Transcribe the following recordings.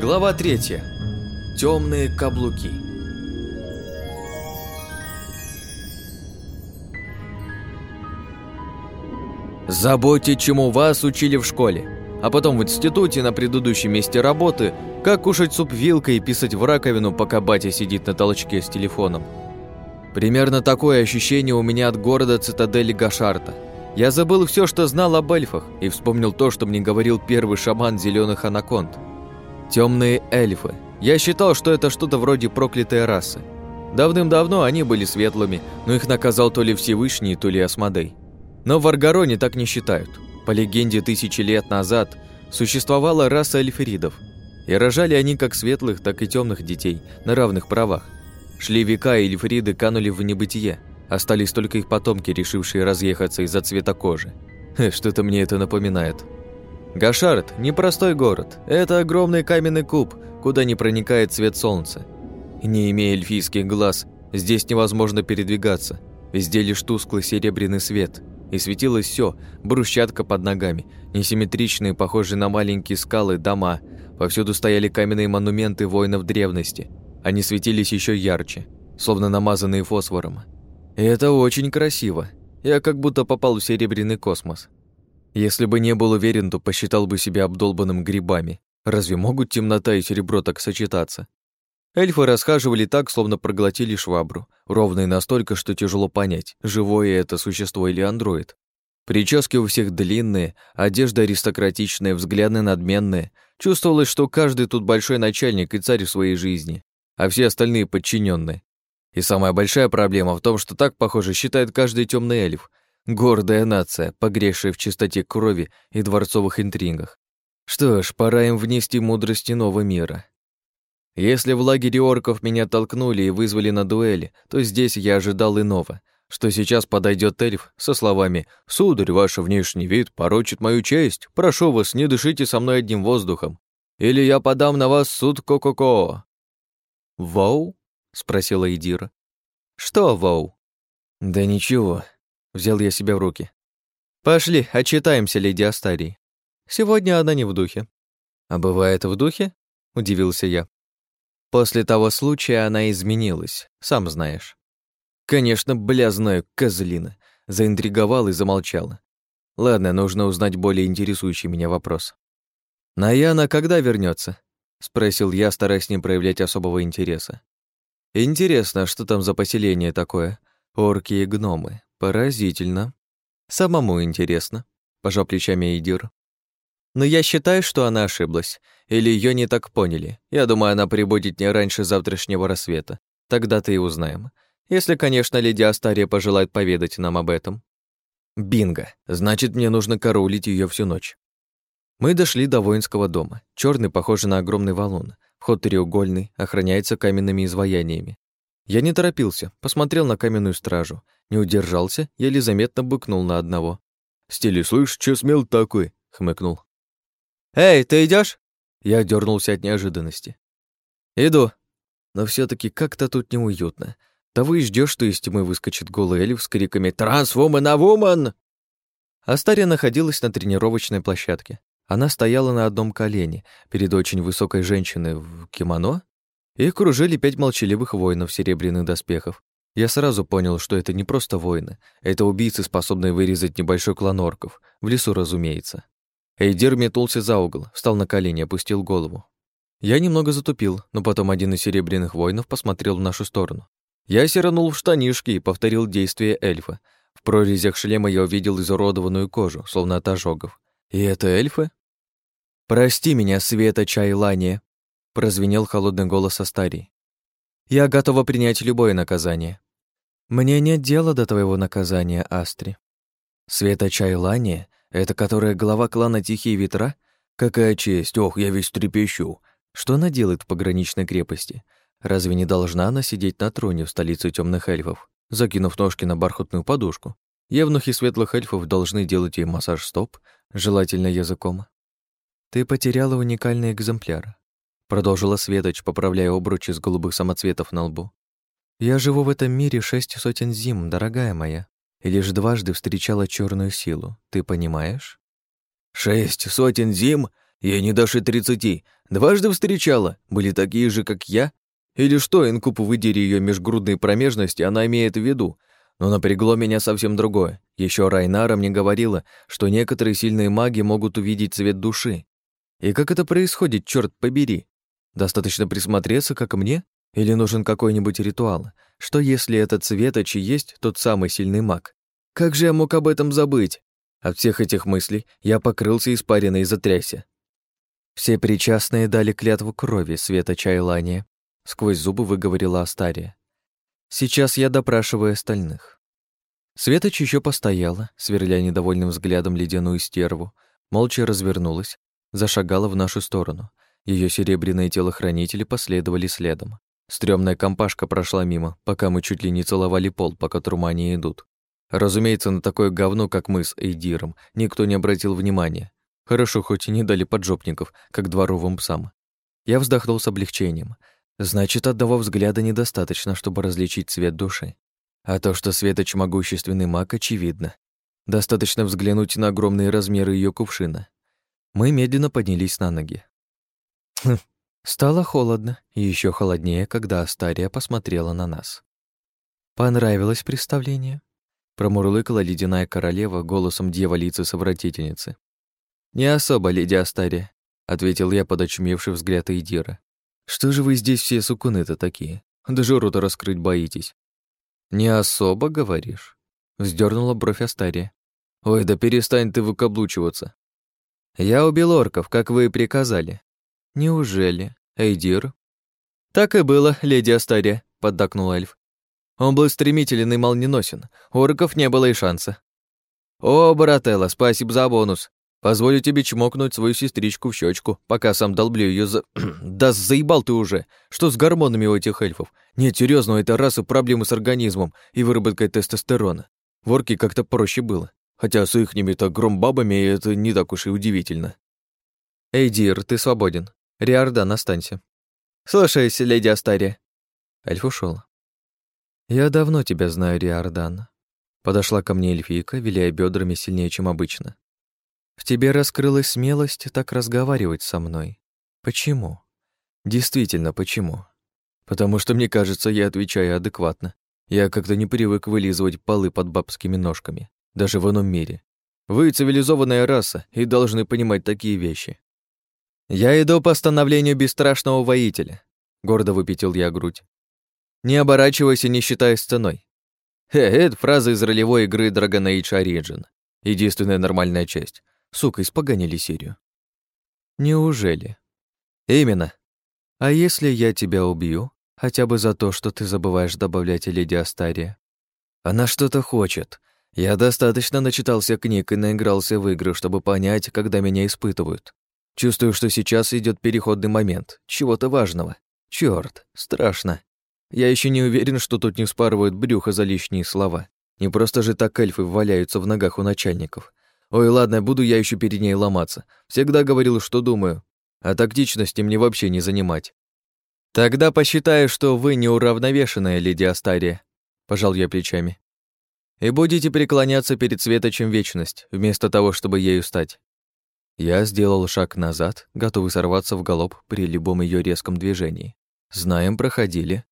Глава третья. Темные каблуки. Забудьте, чему вас учили в школе, а потом в институте на предыдущем месте работы, как кушать суп вилкой и писать в раковину, пока батя сидит на толчке с телефоном. Примерно такое ощущение у меня от города цитадели Гашарта. Я забыл все, что знал об эльфах, и вспомнил то, что мне говорил первый шаман зеленых анаконд. Темные эльфы. Я считал, что это что-то вроде проклятой расы. Давным-давно они были светлыми, но их наказал то ли Всевышний, то ли Асмодей. Но в Аргароне так не считают. По легенде тысячи лет назад существовала раса эльферидов, и рожали они как светлых, так и темных детей на равных правах. Шли века, и эльфриды канули в небытие. Остались только их потомки, решившие разъехаться из-за цвета кожи. Что-то мне это напоминает. Гашард – непростой город. Это огромный каменный куб, куда не проникает свет солнца. Не имея эльфийских глаз, здесь невозможно передвигаться. Везде лишь тусклый серебряный свет. И светилось все: брусчатка под ногами, несимметричные, похожие на маленькие скалы, дома. Повсюду стояли каменные монументы воинов древности – они светились еще ярче, словно намазанные фосфором. И это очень красиво. Я как будто попал в серебряный космос. Если бы не был уверен, то посчитал бы себя обдолбанным грибами. Разве могут темнота и серебро так сочетаться? Эльфы расхаживали так, словно проглотили швабру, ровно и настолько, что тяжело понять, живое это существо или андроид. Прически у всех длинные, одежда аристократичная, взгляды надменные. Чувствовалось, что каждый тут большой начальник и царь в своей жизни а все остальные подчиненные. И самая большая проблема в том, что так, похоже, считает каждый темный эльф. Гордая нация, погревшая в чистоте крови и дворцовых интригах. Что ж, пора им внести мудрости нового мира. Если в лагере орков меня толкнули и вызвали на дуэли, то здесь я ожидал иного, что сейчас подойдет эльф со словами «Сударь, ваш внешний вид порочит мою честь, прошу вас, не дышите со мной одним воздухом, или я подам на вас суд Ко-Ко-Ко». «Воу?» — спросила Идира. «Что, Воу?» «Да ничего», — взял я себя в руки. «Пошли, отчитаемся, леди Астарии. Сегодня она не в духе». «А бывает в духе?» — удивился я. После того случая она изменилась, сам знаешь. Конечно, бля, знаю, козлина. Заинтриговал и замолчала. Ладно, нужно узнать более интересующий меня вопрос. Наяна когда вернется? — спросил я, стараясь не проявлять особого интереса. «Интересно, что там за поселение такое? Орки и гномы. Поразительно. Самому интересно», — пожал плечами Эйдир. «Но я считаю, что она ошиблась. Или ее не так поняли. Я думаю, она прибудет не раньше завтрашнего рассвета. Тогда-то и узнаем. Если, конечно, леди Астария пожелает поведать нам об этом». «Бинго! Значит, мне нужно караулить ее всю ночь. Мы дошли до воинского дома. Черный, похожий на огромный валун. Вход треугольный, охраняется каменными изваяниями. Я не торопился, посмотрел на каменную стражу. Не удержался, еле заметно быкнул на одного. «Стили, слышь, чё смел такой?» — хмыкнул. «Эй, ты идешь? Я дернулся от неожиданности. «Иду». Но все таки как-то тут неуютно. Того и ждешь, что из тьмы выскочит голый эльф с криками «Трансвумен, авумен!» Астария находилась на тренировочной площадке. Она стояла на одном колене перед очень высокой женщиной в кимоно. Их кружили пять молчаливых воинов серебряных доспехов. Я сразу понял, что это не просто воины, это убийцы, способные вырезать небольшой клан орков, в лесу, разумеется. Эйдир метнулся за угол, встал на колени, опустил голову. Я немного затупил, но потом один из серебряных воинов посмотрел в нашу сторону. Я сиранул в штанишки и повторил действия эльфа. В прорезях шлема я увидел изуродованную кожу, словно от ожогов. И это эльфы? «Прости меня, Света Чайлания», — прозвенел холодный голос Астарии. «Я готова принять любое наказание». «Мне нет дела до твоего наказания, Астри». «Света Чайлания? Это которая глава клана Тихие Ветра? Какая честь! Ох, я весь трепещу!» Что она делает в пограничной крепости? Разве не должна она сидеть на троне в столице темных эльфов, закинув ножки на бархатную подушку? Евнухи светлых эльфов должны делать ей массаж стоп, желательно языком. «Ты потеряла уникальный экземпляр», — продолжила Светоч, поправляя обручи с голубых самоцветов на лбу. «Я живу в этом мире шесть сотен зим, дорогая моя, и лишь дважды встречала черную силу, ты понимаешь?» «Шесть сотен зим? Ей не даже тридцати. Дважды встречала. Были такие же, как я? Или что, инкуб выдери ее межгрудные промежности, она имеет в виду? Но напрягло меня совсем другое. Еще Райнара мне говорила, что некоторые сильные маги могут увидеть цвет души. И как это происходит, черт побери? Достаточно присмотреться, как мне? Или нужен какой-нибудь ритуал? Что если этот светоч и есть тот самый сильный маг? Как же я мог об этом забыть? От всех этих мыслей я покрылся испариной и затрясся. Все причастные дали клятву крови света Чайлания. Сквозь зубы выговорила Астария. Сейчас я допрашиваю остальных. Светоч еще постояла, сверля недовольным взглядом ледяную стерву, молча развернулась, зашагала в нашу сторону. Ее серебряные телохранители последовали следом. Стрёмная компашка прошла мимо, пока мы чуть ли не целовали пол, по которому они идут. Разумеется, на такое говно, как мы с Эйдиром, никто не обратил внимания. Хорошо, хоть и не дали поджопников, как дворовым псам. Я вздохнул с облегчением. Значит, одного взгляда недостаточно, чтобы различить цвет души. А то, что Светоч могущественный маг, очевидно. Достаточно взглянуть на огромные размеры ее кувшина. Мы медленно поднялись на ноги. Хм, стало холодно, и еще холоднее, когда Астария посмотрела на нас. «Понравилось представление?» Промурлыкала ледяная королева голосом дьяволицы-совратительницы. «Не особо, леди Астария», — ответил я под очумевший взгляд Эйдира. Что же вы здесь все сукуны-то такие? Даже рот раскрыть боитесь. Не особо, говоришь? Вздернула бровь Астария. Ой, да перестань ты выкаблучиваться. Я убил орков, как вы и приказали. Неужели? Эйдир? Так и было, леди Астария, поддакнул эльф. Он был стремителен и молниеносен. У орков не было и шанса. О, Барателла, спасибо за бонус. Позволю тебе чмокнуть свою сестричку в щечку, пока сам долблю ее за... да заебал ты уже! Что с гормонами у этих эльфов? Нет, серьезно, у этой расы проблемы с организмом и выработкой тестостерона. Ворки как-то проще было. Хотя с ихними-то громбабами это не так уж и удивительно. Эй, Дир, ты свободен. Риордан, останься. Слушайся, леди Астария. Эльф ушел. Я давно тебя знаю, Риордан. Подошла ко мне эльфийка, виляя бедрами сильнее, чем обычно. В тебе раскрылась смелость так разговаривать со мной. Почему? Действительно, почему? Потому что, мне кажется, я отвечаю адекватно. Я как-то не привык вылизывать полы под бабскими ножками, даже в ином мире. Вы цивилизованная раса и должны понимать такие вещи. Я иду по становлению бесстрашного воителя, гордо выпятил я грудь. Не оборачивайся, не считая сценой. Хе, это фраза из ролевой игры Dragon Age Origin. Единственная нормальная часть. Сука, испоганили серию. Неужели? Именно. А если я тебя убью? Хотя бы за то, что ты забываешь добавлять леди Астария. Она что-то хочет. Я достаточно начитался книг и наигрался в игры, чтобы понять, когда меня испытывают. Чувствую, что сейчас идет переходный момент, чего-то важного. Черт, страшно. Я еще не уверен, что тут не спарывают брюхо за лишние слова. Не просто же так эльфы валяются в ногах у начальников. Ой, ладно, буду я еще перед ней ломаться. Всегда говорил, что думаю. А тактичности мне вообще не занимать. Тогда посчитаю, что вы неуравновешенная, леди Астария. Пожал я плечами. И будете преклоняться перед светочем вечность, вместо того, чтобы ею стать. Я сделал шаг назад, готовый сорваться в галоп при любом ее резком движении. Знаем, проходили.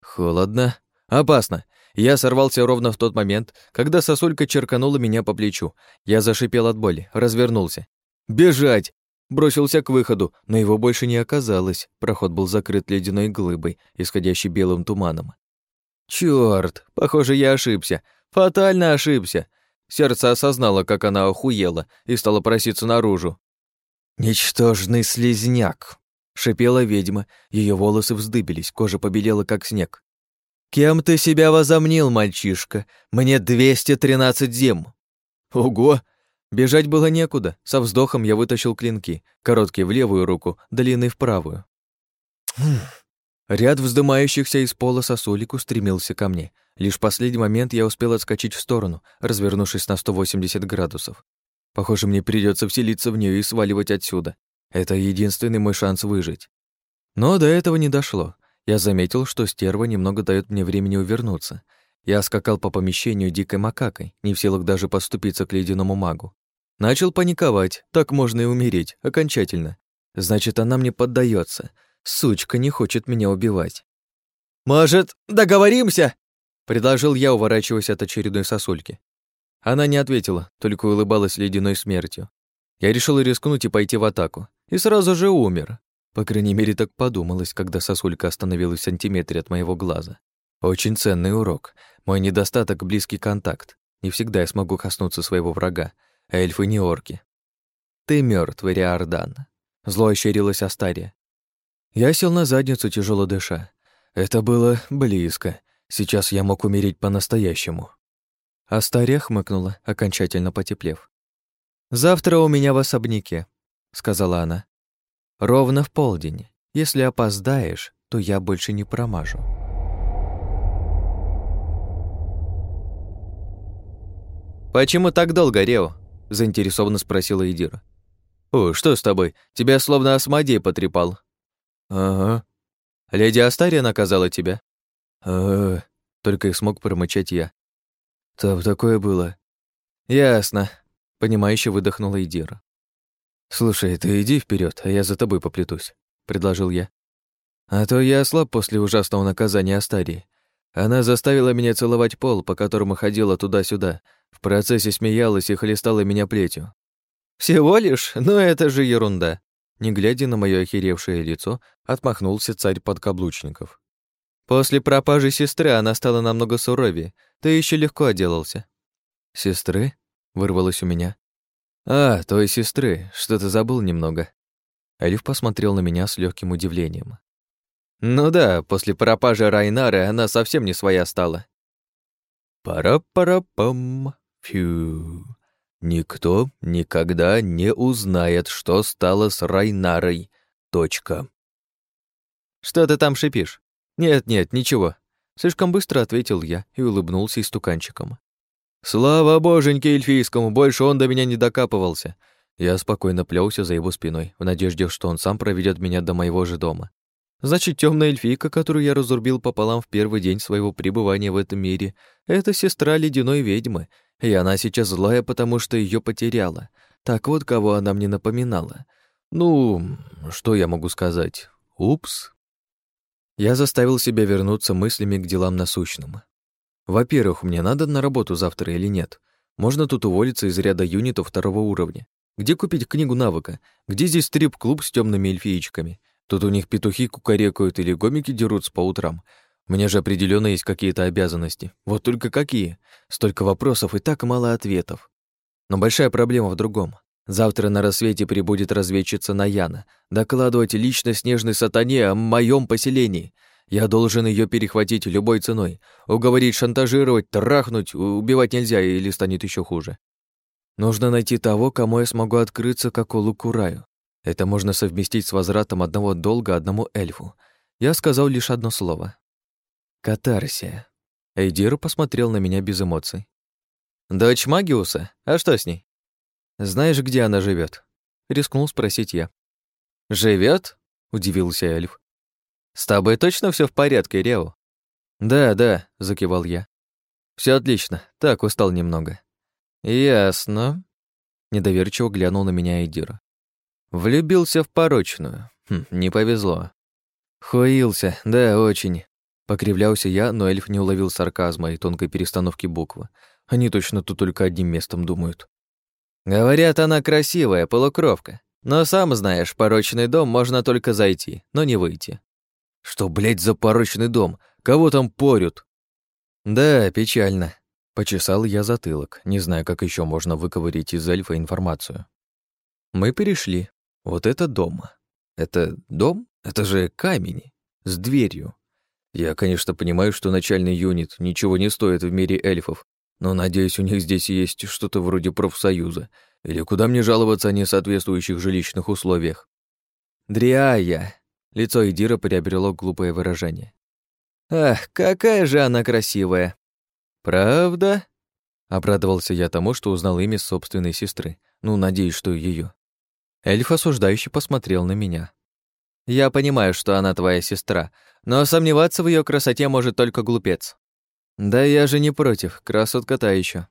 Холодно. Опасно. Я сорвался ровно в тот момент, когда сосулька черканула меня по плечу. Я зашипел от боли, развернулся. «Бежать!» Бросился к выходу, но его больше не оказалось. Проход был закрыт ледяной глыбой, исходящей белым туманом. Чёрт, похоже, я ошибся. Фатально ошибся. Сердце осознало, как она охуела, и стало проситься наружу. «Ничтожный слезняк!» — шипела ведьма. Ее волосы вздыбились, кожа побелела, как снег. «Кем ты себя возомнил, мальчишка? Мне 213 зим!» «Ого!» Бежать было некуда. Со вздохом я вытащил клинки, короткие в левую руку, длинные в правую. Ряд вздымающихся из пола сосулек устремился ко мне. Лишь в последний момент я успел отскочить в сторону, развернувшись на 180 градусов. Похоже, мне придется вселиться в нее и сваливать отсюда. Это единственный мой шанс выжить. Но до этого не дошло. Я заметил, что стерва немного дает мне времени увернуться. Я скакал по помещению дикой макакой, не в силах даже поступиться к ледяному магу. Начал паниковать, так можно и умереть, окончательно. Значит, она мне поддается. Сучка не хочет меня убивать. «Может, договоримся?» — предложил я, уворачиваясь от очередной сосульки. Она не ответила, только улыбалась ледяной смертью. Я решил рискнуть и пойти в атаку. И сразу же умер. По крайней мере, так подумалось, когда сосулька остановилась в сантиметре от моего глаза. Очень ценный урок. Мой недостаток — близкий контакт. Не всегда я смогу коснуться своего врага, эльфы не орки. Ты мертв, Риордан. Зло ощерилась Астария. Я сел на задницу, тяжело дыша. Это было близко. Сейчас я мог умереть по-настоящему. Астария хмыкнула, окончательно потеплев. «Завтра у меня в особняке», — сказала она. «Ровно в полдень. Если опоздаешь, то я больше не промажу». «Почему так долго, Рео?» — заинтересованно спросила Идира. «О, что с тобой? Тебя словно осмодей потрепал». «Ага». «Леди Астария наказала тебя?» «Ага», — только и смог промычать я. «Там такое было». «Ясно», — понимающе выдохнула Идира. «Слушай, ты иди вперед, а я за тобой поплетусь», — предложил я. «А то я ослаб после ужасного наказания Астарии. Она заставила меня целовать пол, по которому ходила туда-сюда, в процессе смеялась и хлестала меня плетью. «Всего лишь? Ну это же ерунда!» Не глядя на мое охеревшее лицо, отмахнулся царь подкаблучников. «После пропажи сестры она стала намного суровее. Ты еще легко отделался». «Сестры?» — вырвалось у меня. «А, той сестры. Что-то забыл немного». Алиф посмотрел на меня с легким удивлением. «Ну да, после пропажи Райнары она совсем не своя стала». «Пара-пара-пам», Фью. Никто никогда не узнает, что стало с Райнарой. Точка. Что ты там шипишь? Нет-нет, ничего. Слишком быстро ответил я и улыбнулся истуканчиком. Слава боженьке эльфийскому, больше он до меня не докапывался. Я спокойно плелся за его спиной, в надежде, что он сам проведет меня до моего же дома. Значит, темная эльфийка, которую я разурбил пополам в первый день своего пребывания в этом мире, это сестра ледяной ведьмы, и она сейчас злая, потому что ее потеряла. Так вот, кого она мне напоминала. Ну, что я могу сказать? Упс. Я заставил себя вернуться мыслями к делам насущным. Во-первых, мне надо на работу завтра или нет? Можно тут уволиться из ряда юнитов второго уровня. Где купить книгу навыка? Где здесь стрип-клуб с темными эльфиечками? Тут у них петухи кукарекают или гомики дерутся по утрам. Мне же определенно есть какие-то обязанности. Вот только какие? Столько вопросов и так мало ответов. Но большая проблема в другом. Завтра на рассвете прибудет разведчица Наяна, докладывать лично снежной сатане о моем поселении. Я должен ее перехватить любой ценой, уговорить шантажировать, трахнуть, убивать нельзя или станет еще хуже. Нужно найти того, кому я смогу открыться, как Улукураю. Это можно совместить с возвратом одного долга одному эльфу. Я сказал лишь одно слово Катарсия. Эйдир посмотрел на меня без эмоций. «Дочь Магиуса? А что с ней?» «Знаешь, где она живет? рискнул спросить я. Живет? удивился эльф. «С тобой точно все в порядке, Рео?» «Да, да», — закивал я. Все отлично, так устал немного». «Ясно», — недоверчиво глянул на меня Эйдир. «Влюбился в порочную. Хм, не повезло». «Хуился, да, очень. Покривлялся я, но эльф не уловил сарказма и тонкой перестановки буквы. Они точно тут только одним местом думают. Говорят, она красивая, полукровка. Но сам знаешь, порочный дом можно только зайти, но не выйти. Что, блядь, за порочный дом? Кого там порют? Да, печально. Почесал я затылок, не зная, как еще можно выковырить из эльфа информацию. Мы перешли. Вот это дом. Это дом? Это же камень. С дверью. Я, конечно, понимаю, что начальный юнит ничего не стоит в мире эльфов, но, надеюсь, у них здесь есть что-то вроде профсоюза. Или куда мне жаловаться о несоответствующих жилищных условиях? Дриая. Лицо Идира приобрело глупое выражение. Ах, какая же она красивая. Правда? Обрадовался я тому, что узнал имя собственной сестры. Ну, надеюсь, что ее. Эльф осуждающий посмотрел на меня. Я понимаю, что она твоя сестра, но сомневаться в ее красоте может только глупец. Да я же не против, красотка та еще.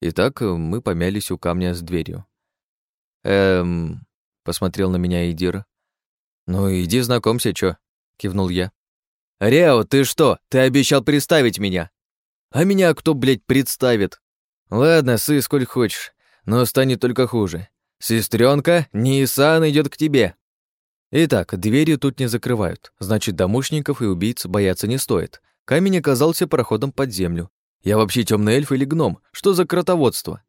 Итак, мы помялись у камня с дверью. «Эм...» — посмотрел на меня Идир. «Ну, иди знакомься, чё?» — кивнул я. «Рео, ты что? Ты обещал представить меня!» «А меня кто, блядь, представит?» «Ладно, сы, сколь хочешь, но станет только хуже. Сестренка, Нисан идет к тебе!» Итак, двери тут не закрывают, значит, домушников и убийц бояться не стоит. Камень оказался проходом под землю. Я вообще темный эльф или гном? Что за кротоводство?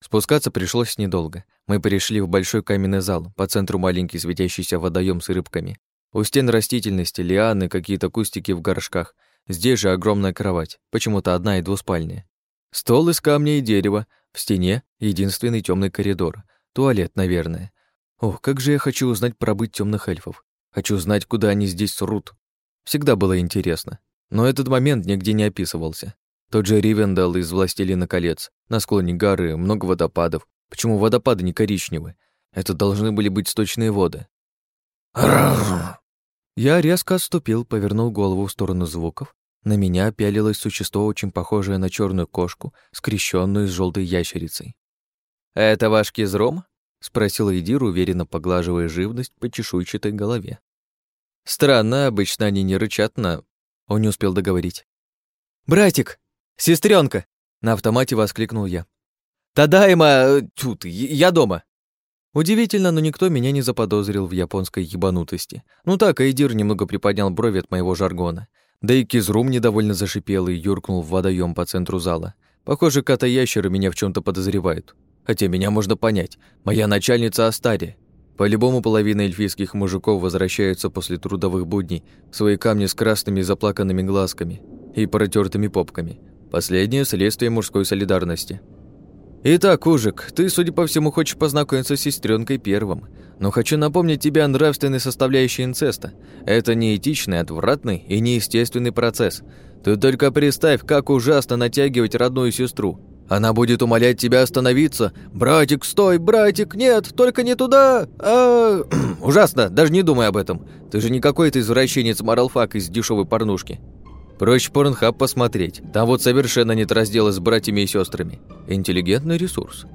Спускаться пришлось недолго. Мы перешли в большой каменный зал, по центру маленький светящийся водоем с рыбками. У стен растительности, лианы, какие-то кустики в горшках. Здесь же огромная кровать, почему-то одна и двуспальная. Стол из камня и дерева, в стене единственный темный коридор. Туалет, наверное. Ох, как же я хочу узнать про быт темных эльфов. Хочу знать, куда они здесь срут. Всегда было интересно. Но этот момент нигде не описывался. Тот же Ривендал из «Властелина колец». На склоне горы много водопадов. Почему водопады не коричневые? Это должны были быть сточные воды. Я резко отступил, повернул голову в сторону звуков. На меня пялилось существо, очень похожее на черную кошку, скрещенную с желтой ящерицей. «Это ваш кизром?» Спросила Эдир, уверенно поглаживая живность по чешуйчатой голове. Странно, обычно они не рычат на... Он не успел договорить. «Братик! сестренка! На автомате воскликнул я. «Тадайма! Тут, я дома!» Удивительно, но никто меня не заподозрил в японской ебанутости. Ну так, Эйдир немного приподнял брови от моего жаргона. Да и Кизрум недовольно зашипел и юркнул в водоем по центру зала. Похоже, кота-ящеры меня в чем то подозревают. Хотя меня можно понять. Моя начальница Астари. По-любому половина эльфийских мужиков возвращаются после трудовых будней в свои камни с красными заплаканными глазками и протертыми попками. Последнее следствие мужской солидарности. Итак, Ужик, ты, судя по всему, хочешь познакомиться с сестренкой первым. Но хочу напомнить тебе о нравственной составляющей инцеста. Это неэтичный, отвратный и неестественный процесс. Ты только представь, как ужасно натягивать родную сестру, она будет умолять тебя остановиться. «Братик, стой! Братик, нет! Только не туда! А Ужасно! Даже не думай об этом! Ты же не какой-то извращенец Маралфак из дешевой порнушки. Проще порнхаб посмотреть. Там вот совершенно нет раздела с братьями и сестрами. Интеллигентный ресурс.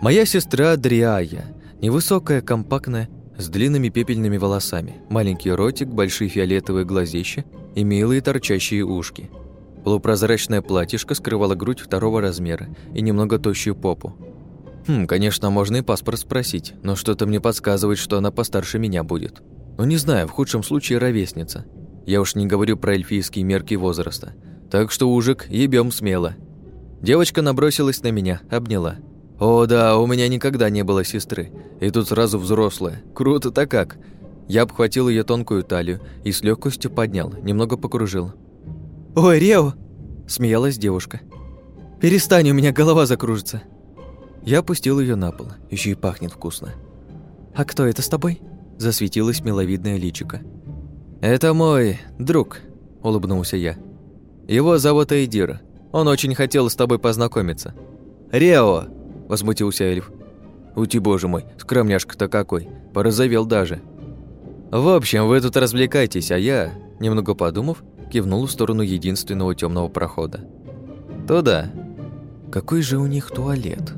Моя сестра Дриая. Невысокая, компактная, с длинными пепельными волосами, маленький ротик, большие фиолетовые глазища и милые торчащие ушки – Полупрозрачное платьишко скрывало грудь второго размера и немного тощую попу. Хм, конечно, можно и паспорт спросить, но что-то мне подсказывает, что она постарше меня будет. Но не знаю, в худшем случае ровесница. Я уж не говорю про эльфийские мерки возраста. Так что ужик, ебем смело. Девочка набросилась на меня, обняла. О да, у меня никогда не было сестры. И тут сразу взрослая. Круто-то как. Я обхватил ее тонкую талию и с легкостью поднял, немного покружил. «Ой, Рео!» – смеялась девушка. «Перестань, у меня голова закружится». Я опустил ее на пол, еще и пахнет вкусно. «А кто это с тобой?» – засветилась миловидная личика. «Это мой друг», – улыбнулся я. «Его зовут Эйдир. Он очень хотел с тобой познакомиться». «Рео!» – возмутился эльф. «Ути, боже мой, скромняшка-то какой, порозовел даже». «В общем, вы тут развлекайтесь, а я...» Немного подумав, кивнул в сторону единственного темного прохода. «Туда». «Какой же у них туалет?»